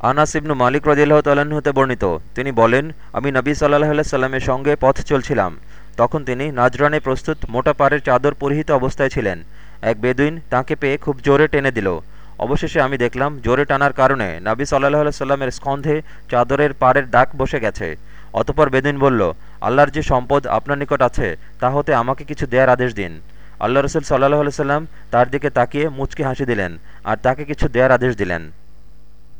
আনাস ইবনু মালিক রদিল্লাহ তাল্লাহ্ন হতে বর্ণিত। তিনি বলেন, আমি নবী সাল্লাহ সাল্লামের সঙ্গে পথ চলছিলাম। তখন তিনি নাজরানে প্রস্তুত মোটা পাড়ের চাদর পরিহিত অবস্থায় ছিলেন। এক বেদুইন তাঁকে পেয়ে খুব জোরে টেনে দিল। অবশেষে আমি দেখলাম, জোরে টানার কারণে নাবি সাল্লাহ সাল্লামের স্কন্ধে চাদরের পাড়ের দাগ বসে গেছে। অতপর বেদুইন বলল, আল্লাহর যে সম্পদ আপনার নিকট আছে, তা হতে আমাকে কিছু দেয়ার আদেশ দিন। আল্লাহ রসুল সাল্লাহ সাল্লাম তার দিকে তাকিয়ে মুচকি হাসি দিলেন আর তাকে কিছু দেয়ার আদেশ দিলেন।